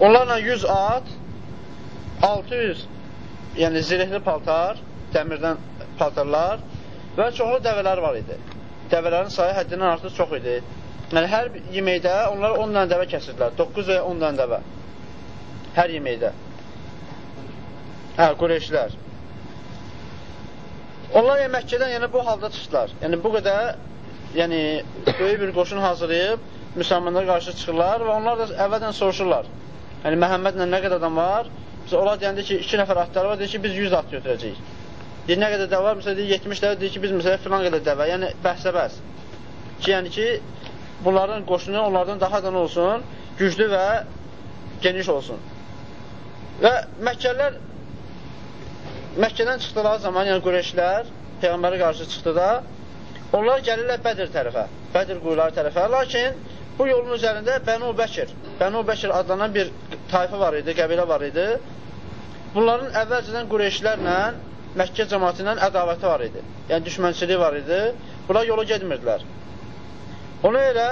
onlarla 100 at, 600 yəni zirehli paltar, dəmirdən paltarlar və çoxlu dəvələr var idi. Dəvələrin sayı həddindən artıq çox idi. Yəni, hər yeməkdə onlar 10 dənə dəvə kəsirdilər. 9 və 10 dənə dəvə. Hər yeməkdə. Hə, Qureyşlər. Onlar yəni, Məkkədən yəni, bu halda çıxdılar. Yəni, bu qədər yəni, böyük bir qoşun hazırlayıb müsəlmanlara qarşı çıxırlar və onlar da əvvəldən soruşurlar. Yəni, Məhəmmədlə nə qədər adam var? Bizə onlar deyəndə ki, iki nəfər atları var, deyir ki, biz 100 at götürəcəyik. Deyir, nə qədər dəvə var? Məsələn, deyir, 70 dəvə, deyir ki, biz məsələn, filan qədər dəvə. Yəni, bəhsə bəhs. Ki, yəni ki, bunların qoşunu onlardan daha da olsun? Güclü və geniş olsun. Və Məkkəllər Məkkədən çıxdılar zaman, yəni Qureyşlər Peyğəmbərə qarşı çıxdı da, onlar gəlirlər Bədir tərəfə, Bədir quyuları tərəfə. Lakin bu yolun üzərində Bənu Bəkir, Bənu Bəkir adlanan bir tayfı var idi, qəbilə var idi. Bunların əvvəlcədən Qureyşlərlə Məkkə cəmatı ilə ədavəti var idi. Yəni düşmənçiliyi var idi. Bunlar yola getmirdilər. Ona görə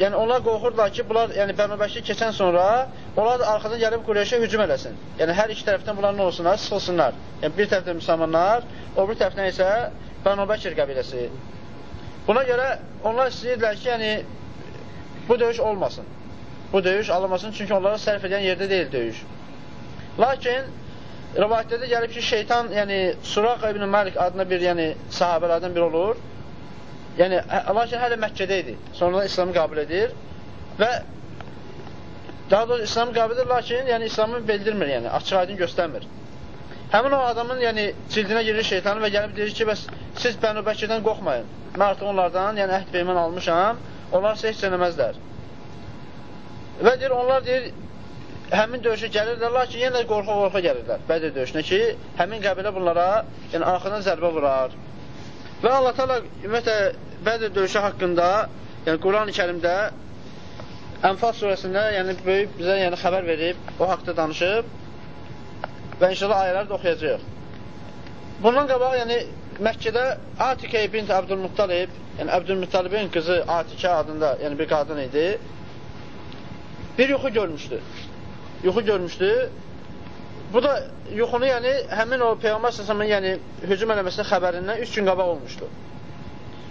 yəni onlar qorxurdular ki, bunlar yəni Bənubəkir keçən sonra onlar da arxadan gəlib Qureyşə hücum eləsin. Yəni hər iki tərəfdən bunlar nə olsunlar? Sıxılsınlar. Yəni bir tərəfdən müsəlmanlar, o bir tərəfdən isə Bənubəkir qəbiləsi. Buna görə onlar istəyirdilər ki, yəni bu döyüş olmasın. Bu döyüş alınmasın, çünki onlara sərf edən yerdə deyil döyüş. Lakin rivayətlərdə gəlib ki, şeytan, yəni Suraq ibn Malik adına bir, yəni sahabələrdən biri olur. Yəni, hə, lakin hələ Məkkədə idi. Sonradan İslamı qəbul edir və daha doğrusu İslamı qəbul edir, lakin yəni İslamı bildirmir, yəni açıq aydın göstərmir. Həmin o adamın yəni cildinə girir şeytanı və gəlib deyir ki, bəs siz Bənu Bəkirdən qorxmayın. Mən artıq onlardan, yəni əhd peymən almışam, onlar sizə heç eləməzlər. Və deyir, onlar deyir, həmin döyüşə gəlirlər, lakin yenə də qorxa-qorxa gəlirlər Bədir döyüşünə ki, həmin qəbilə bunlara yəni, arxadan zərbə vurar. Və Allah təala ümumiyyətlə Bədir döyüşü haqqında, yəni Quran-ı Kərimdə Ənfal surəsində yəni böyük bizə yəni xəbər verib, o haqqda danışıb və inşallah ayələr də oxuyacağıq. Bundan qabaq yəni Məkkədə Atikə bint Əbdülmuttalib, yəni Əbdülmuttalibin qızı Atikə adında, yəni bir qadın idi. Bir yuxu görmüşdü yuxu görmüşdü. Bu da yuxunu yəni həmin o Peyğəmbər səsəmin yəni hücum eləməsinin xəbərindən 3 gün qabaq olmuşdu.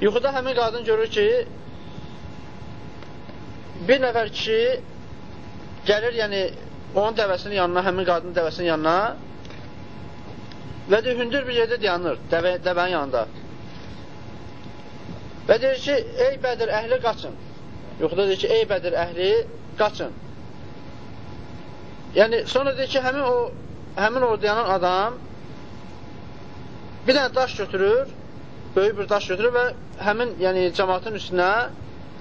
Yuxuda həmin qadın görür ki, bir nəfər kişi gəlir, yəni onun dəvəsinin yanına, həmin qadının dəvəsinin yanına və deyir, hündür bir yerdə dayanır, dəvə, dəvənin yanında. Və deyir ki, ey Bədir əhli qaçın. Yuxuda deyir ki, ey Bədir əhli qaçın. Yəni, sonra deyir ki, həmin o, həmin orada yanan adam bir dənə daş götürür, böyük bir daş götürür və həmin yəni, cəmatın üstünə,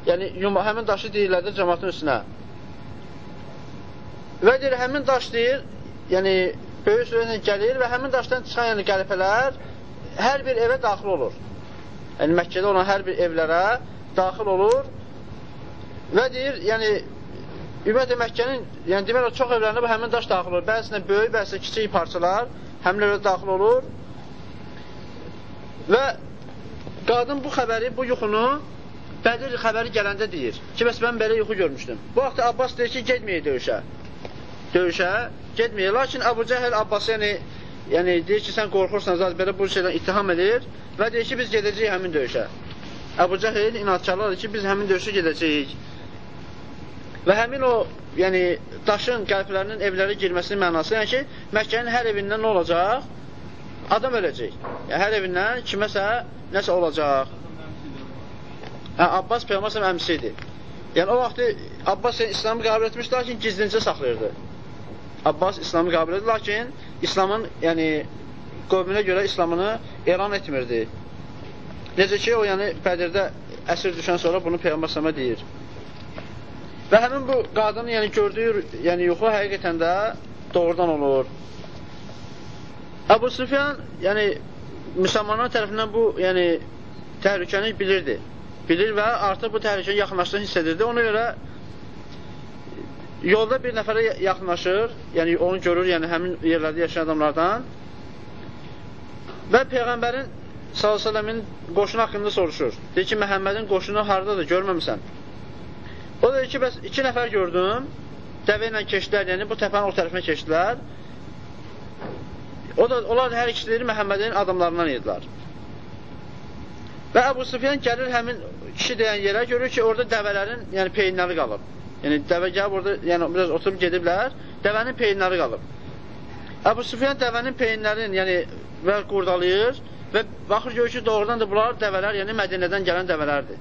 yəni yuma, həmin daşı deyirlərdir cəmatın üstünə. Və deyir, həmin daş deyir, yəni böyük sürətlə gəlir və həmin daşdan çıxan yəni, qəlpələr hər bir evə daxil olur. Yəni Məkkədə olan hər bir evlərə daxil olur və deyir, yəni Ümumiyyətlə Məkkənin, yəni demək olar, çox evlərində bu həmin daş daxil olur. Bəzisinə böyük, bəzisinə kiçik parçalar həmin evlərə daxil olur. Və qadın bu xəbəri, bu yuxunu Bədir xəbəri gələndə deyir ki, bəs mən belə yuxu görmüşdüm. Bu vaxt Abbas deyir ki, getməyək döyüşə. Döyüşə getməyək. Lakin Əbu Cəhəl Abbası yəni, yəni deyir ki, sən qorxursan, zat belə bu şeydən ittiham edir və deyir ki, biz gedəcəyik həmin döyüşə. Əbu Cəhəl inatkarlardır ki, biz həmin döyüşə gedəcəyik. Və həmin o, yəni daşın qəlblərinin evlərə girməsinin mənası, yəni ki, Məkkənin hər evindən nə olacaq? Adam öləcək. Yəni, hər evindən kiməsə nəsə olacaq. Hə, Abbas Peyğəmbər əmsi idi. Yəni, o vaxtı Abbas İslamı qəbul etmişdi, lakin gizlincə saxlayırdı. Abbas İslamı qəbul edir, lakin İslamın, yəni, qövmünə görə İslamını elan etmirdi. Necə ki, o, yəni, Bədirdə əsir düşən sonra bunu Peyğəmbər sələmə deyir. Və həmin bu qadının yəni gördüyü yəni yuxu həqiqətən də doğrudan olur. Əbu Süfyan yəni müsəlmanlar tərəfindən bu yəni təhlükəni bilirdi. Bilir və artıq bu təhlükənin yaxınlaşdığını hiss edirdi. Ona görə yolda bir nəfərə yaxınlaşır, yəni onu görür, yəni həmin yerlərdə yaşayan adamlardan və Peyğəmbərin s.ə.v-in qoşunu haqqında soruşur. Deyir ki, Məhəmmədin qoşunu haradadır, görməmisən? O da ki, bəs iki nəfər gördüm. dəvə ilə keçdilər, yəni bu təpənin o tərəfinə keçdilər. O da, onlar hər ikisiləri Məhəmmədin adamlarından idilər. Və Əbu Sufyan gəlir həmin kişi deyən yerə, görür ki, orada dəvələrin yəni, peyinləri qalıb. Yəni, dəvə gəlib orada, yəni, biraz oturub gediblər, dəvənin peyinləri qalıb. Əbu Sufyan dəvənin peyinlərini yəni, və qurdalayır və baxır görür ki, doğrudan da bunlar dəvələr, yəni Mədinədən gələn dəvələrdir.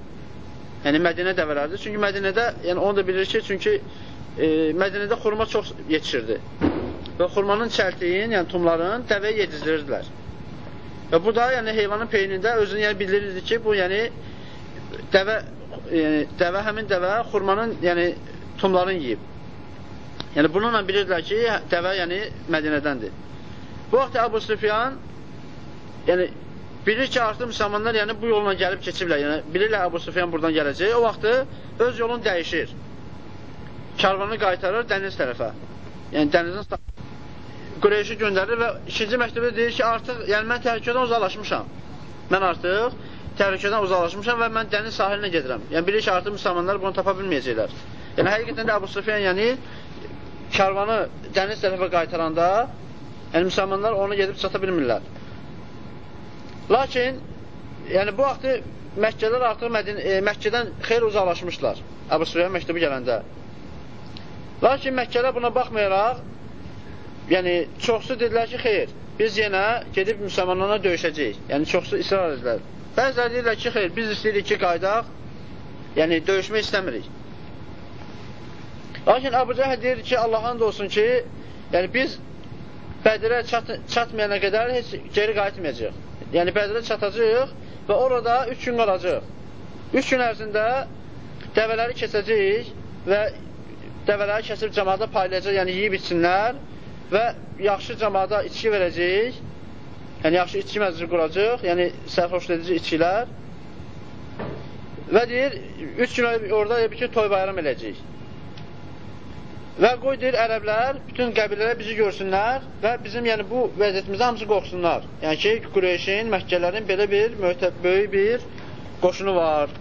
Yəni Mədinə dəvələrdir. Çünki Mədinədə, yəni onu da bilir ki, çünki e, Mədinədə xurma çox yetişirdi. Və xurmanın çəltiyin, yəni tumların dəvəyə yedizdirdilər. Və bu da yəni heyvanın peynində özünü yəni bildirirdi ki, bu yəni dəvə yəni dəvə həmin dəvə xurmanın yəni tumlarını yeyib. Yəni bununla bilirdilər ki, dəvə yəni Mədinədəndir. Bu vaxt Əbu Süfyan yəni bilir ki, artıq müsəlmanlar yəni bu yolla gəlib keçiblər. Yəni bilirlər Əbu Süfyan buradan gələcək. O vaxtı öz yolunu dəyişir. Karvanı qaytarır dəniz tərəfə. Yəni dənizin Qureyşi göndərir və ikinci məktəbdə deyir ki, artıq yəni mən təhlükədən uzaqlaşmışam. Mən artıq təhlükədən uzaqlaşmışam və mən dəniz sahilinə gedirəm. Yəni bilir ki, artıq müsəlmanlar bunu tapa bilməyəcəklər. Yəni həqiqətən də Əbu Süfyan yəni karvanı dəniz tərəfə qaytaranda yəni müsəlmanlar onu gedib çata bilmirlər. Lakin yəni bu vaxtı Məkkələr artıq Mədin e, Məkkədən xeyli uzaqlaşmışlar. Əbu Süfyan məktəbi gələndə. Lakin Məkkələr buna baxmayaraq yəni çoxsu dedilər ki, xeyr, biz yenə gedib müsəlmanlarla döyüşəcəyik. Yəni çoxsu israr edirlər. Bəziləri deyirlər ki, xeyr, biz istəyirik ki, qaydaq, yəni döyüşmək istəmirik. Lakin Əbu Cəhə deyir ki, Allahın da olsun ki, yəni biz Bədirə çat çatmayana qədər heç geri qayıtmayacaq. Yəni Bədirə çatacaq və orada üç gün qalacaq. Üç gün ərzində dəvələri keçəcəyik və dəvələri kəsib cəmada paylayacaq, yəni yeyib içsinlər və yaxşı cəmada içki verəcəyik, yəni yaxşı içki məclisi quracaq, yəni sərxoşledici içkilər və deyir, üç gün orada bir ki, toy bayram eləyəcəyik. Və qoy deyir, ərəblər, bütün qəbilələr bizi görsünlər və bizim yəni bu vəziyyətimizdə hamısı qorxsunlar. Yəni ki, Qureyşin, Məkkələrin belə bir möhtəb, böyük bir qoşunu var.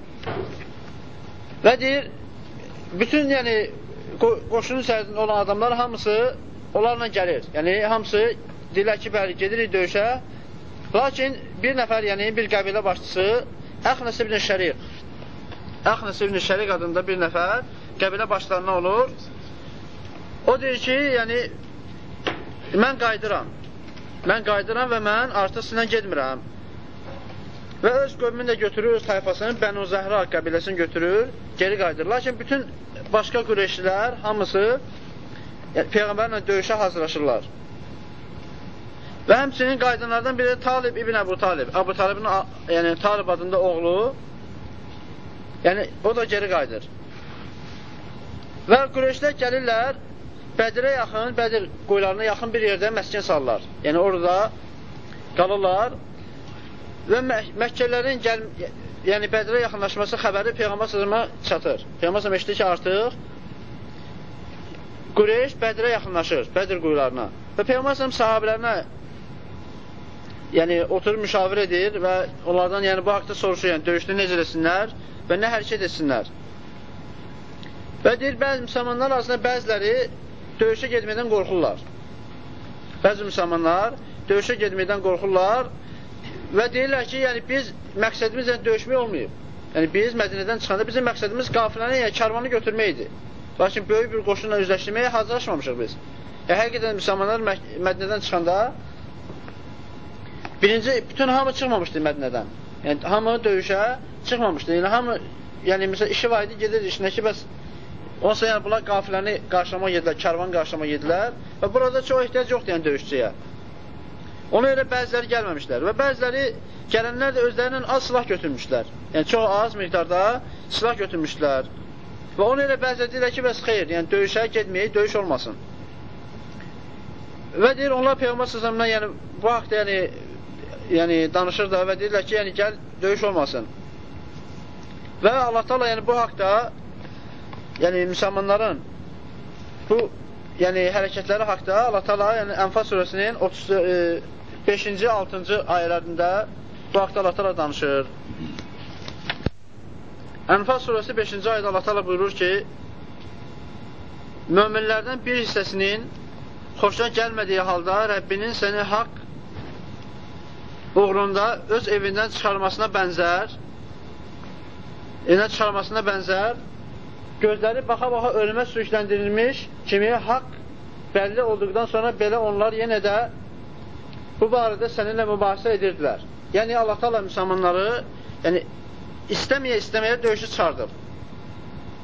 Və deyir, bütün yəni qoşunun içərisində olan adamlar hamısı onlarla gəlir. Yəni, hamısı deyirlər ki, bəli, gedirik döyüşə. Lakin bir nəfər, yəni bir qəbilə başçısı Əxnəs ibn Şəriq Əxnəs ibn Şəriq adında bir nəfər qəbilə başlarına olur. O deyir ki, yəni mən qayıdıram. Mən qayıdıram və mən artıq sizinlə getmirəm. Və öz qövmünü də götürür, öz tayfasını, Bənu Zəhra qəbiləsini götürür, geri qayıdır. Lakin bütün başqa qüreyşlilər hamısı yəni, Peyğəmbərlə döyüşə hazırlaşırlar. Və həmçinin qaydanlardan biri Talib ibn Əbu Talib. Əbu Talibin yəni, Talib adında oğlu yəni, o da geri qaydır. Və Qureyşlər gəlirlər Bədirə yaxın, Bədir qoylarına yaxın bir yerdə məskin salırlar. Yəni orada qalırlar və Mək Məkkələrin gəl yəni Bədirə yaxınlaşması xəbəri Peyğəmbər sallallahu çatır. Peyğəmbər sallallahu eşitdi ki, artıq Qureyş Bədirə yaxınlaşır, Bədir quyularına. Və Peyğəmbər səhəm sahabələrinə yəni oturub müşavirə edir və onlardan yəni bu haqda soruşur, yəni döyüşdə necə etsinlər və nə hərəkət etsinlər. Və deyir, bəzi müsəlmanlar arasında bəziləri döyüşə getməkdən qorxurlar. Bəzi müsəlmanlar döyüşə getməkdən qorxurlar və deyirlər ki, yəni biz məqsədimiz yəni döyüşmək olmayıb. Yəni biz Mədinədən çıxanda bizim məqsədimiz qafiləni, yəni karvanı götürmək idi. Lakin böyük bir qoşunla üzləşdirməyə hazırlaşmamışıq biz. E, həqiqətən müsəlmanlar Mədinədən çıxanda birinci, bütün hamı çıxmamışdı Mədinədən. Yəni, hamı döyüşə çıxmamışdı. Yəni, hamı, yəni, məsələn, işi var idi, gedirdi işinə ki, bəs onsa yəni, bunlar qafiləni qarşılama gedilər, kərvan qarşılama gedilər və burada çox ehtiyac yoxdur, yəni, döyüşçüyə. Ona görə bəziləri gəlməmişlər və bəziləri gələnlər də özlərindən az silah götürmüşlər. Yəni, çox az miqdarda silah götürmüşlər. Və onu elə bəzi deyirlər ki, bəs xeyr, yəni döyüşə getməyək, döyüş olmasın. Və deyir, onlar Peyğəmbər səsəmdən, yəni bu haqda yəni, yəni danışır da və deyirlər ki, yəni gəl, döyüş olmasın. Və Allah Taala yəni bu haqda yəni müsəlmanların bu yəni hərəkətləri haqda Allah Taala yəni Ənfal surəsinin 35-ci, 6-cı ayələrində bu haqda Allah Taala danışır. Ənfal surəsi 5-ci ayədə Allah təala buyurur ki: möminlərdən bir hissəsinin xoşuna gəlmədiyi halda Rəbbinin səni haqq uğrunda öz evindən çıxarmasına bənzər, evindən çıxarmasına bənzər, gözləri baxa-baxa ölümə sürükləndirilmiş kimi haqq bəlli olduqdan sonra belə onlar yenə də bu barədə səninlə mübahisə edirdilər. Yəni, Allah taala müsəlmanları yəni, istəməyə istəməyə döyüşü çıxardıb.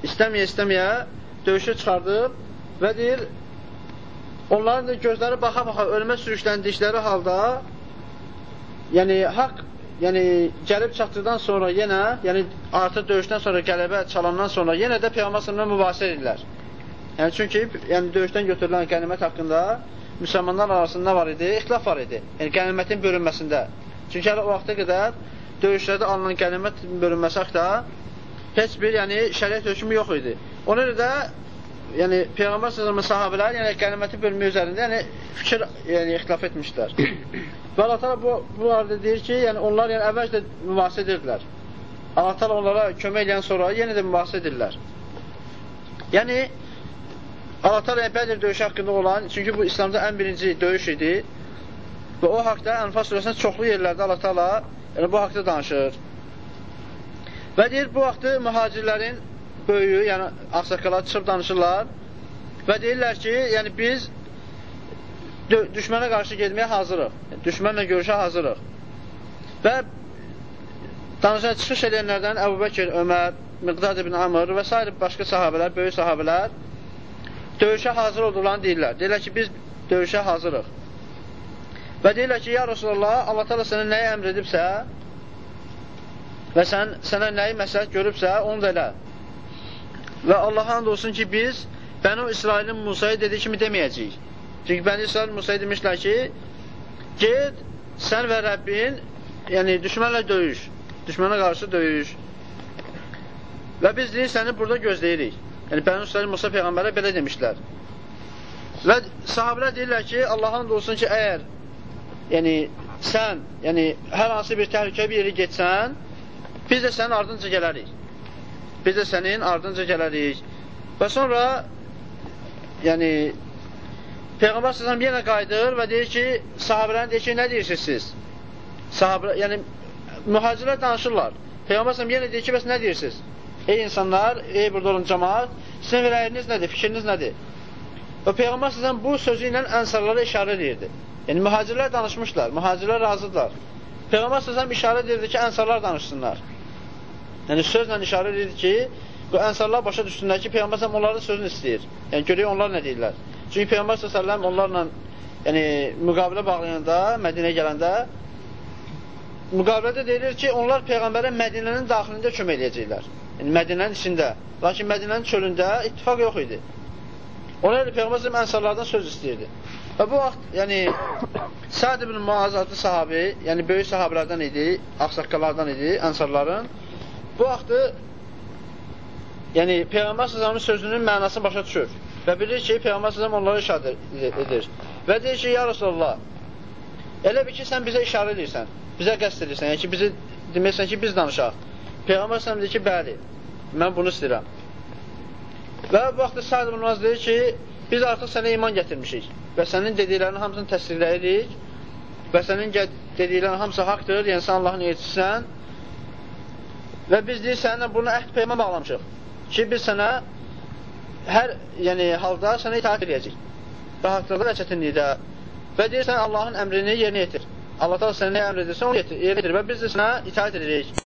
İstəməyə istəməyə döyüşü çıxardıb və deyir, onların da gözləri baxa-baxa ölümə sürüşləndikləri halda yəni haqq yəni gəlib çatdıqdan sonra yenə, yəni artıq döyüşdən sonra qələbə çalandan sonra yenə də Peyğəmbər sallallahu mübahisə edirlər. Yəni çünki yəni döyüşdən götürülən qənimət haqqında müsəlmanlar arasında var idi, ixtilaf var idi. Yəni qənimətin bölünməsində. Çünki hələ o vaxta qədər döyüşlərdə alınan qənimət bölünməsi haqqında heç bir yəni şəriət hökmü yox idi. Ona görə də yəni Peyğəmbər sallallahu sahabelər yəni qəniməti bölmə üzərində yəni fikir yəni ixtilaf etmişlər. Və Allah təala bu bu arada deyir ki, yəni onlar yəni əvvəlcə mübahisə edirdilər. Allah təala onlara kömək edən sonra yenə də mübahisə edirlər. Yəni Allah təala Bədir döyüşü haqqında olan, çünki bu İslamda ən birinci döyüş idi. Və o haqda Ənfal surəsində çoxlu yerlərdə Allah təala yəni bu haqda danışır. Və deyir, bu vaxtı mühacirlərin böyüyü, yəni ağsaqqalar çıxıb danışırlar və deyirlər ki, yəni biz düşmənə qarşı getməyə hazırıq. Düşmənlə görüşə hazırıq. Və danışan çıxış edənlərdən Əbu Bəkir, Ömər, Miqdad ibn Amr və s. başqa sahabələr, böyük sahabələr döyüşə hazır olduqlarını deyirlər. Deyirlər ki, biz döyüşə hazırıq. Və deyirlər ki, ya Resulallah, Allah təala sənə nəyi əmr edibsə və sən, sənə nəyi məsləhət görübsə, onu da elə. Və Allaha and olsun ki, biz Bənu İsrailin Musaya dediyi kimi deməyəcəyik. Çünki Bəni İsrail Musaya demişlər ki, get, sən və Rəbbin, yəni düşmənlə döyüş, düşmənə qarşı döyüş. Və biz deyir, səni burada gözləyirik. Yəni, Bəni İsrail Musa Peyğəmbərə belə demişlər. Və sahabələr deyirlər ki, Allahın olsun ki, əgər yəni, sən yəni, hər hansı bir təhlükə bir yeri getsən, biz də sənin ardınca gələrik. Biz də sənin ardınca gələrik. Və sonra yəni Peyğəmbər sallallahu yenə qayıdır və deyir ki, sahabələrin deyir ki, nə deyirsiniz siz? Sahabə, yəni mühacirlər danışırlar. Peyğəmbər sallallahu yenə deyir ki, bəs nə deyirsiniz? Ey insanlar, ey burada olan cəmaat, sizin rəyiniz nədir, fikriniz nədir? Və Peyğəmbər sallallahu bu sözü ilə ənsarlara işarə edirdi. Yəni mühacirlər danışmışlar, mühacirlər razıdırlar. Peyğəmbər sallallahu işarə edirdi ki, ənsarlar danışsınlar. Yəni sözlə işarə edirdi ki, ənsarlar başa düşsünlər ki, Peyğəmbər sallallahu onların sözünü istəyir. Yəni görək onlar nə deyirlər. Çünki Peyğəmbər s.ə.v onlarla yəni, müqabilə bağlayanda, Mədinəyə gələndə müqabilədə deyilir ki, onlar Peyğəmbərə Mədinənin daxilində kömək edəcəklər. Yəni, Mədinənin içində. Lakin Mədinənin çölündə ittifaq yox idi. Ona görə Peyğəmbər s.ə.v ənsarlardan söz istəyirdi. Və bu vaxt, yəni, Səd ibn Muaz adlı sahabi, yəni böyük sahabilərdən idi, axsaqqalardan idi, ənsarların. Bu vaxtı, yəni, Peyğəmbər s.ə.v-in sözünün mənasını başa düşür. Və bilir ki, Peyğəmbər səsəm onlara işarə edir. Və deyir ki, ya Rasulullah, elə bir ki, sən bizə işarə edirsən, bizə qəst edirsən, yəni ki, bizi deməksən ki, biz danışaq. Peyğəmbər səsəm deyir ki, bəli, mən bunu istəyirəm. Və bu vaxtda Sa'd Muaz deyir ki, biz artıq sənə iman gətirmişik və sənin dediklərinin hamısını təsdiqləyirik və sənin dediklərin hamısı haqdır, yəni sən Allahın elçisən və biz deyir, səninlə bunu əhd peyman bağlamışıq ki, biz sənə hər yəni, halda sənə itaat edəcək. Rahatlıqda və çətinlikdə. Və deyirsən Allahın əmrini yerinə yetir. Allah da sənə nə əmr edirsə onu yetir, yerinə yetir və biz də sənə itaat edəcəyik.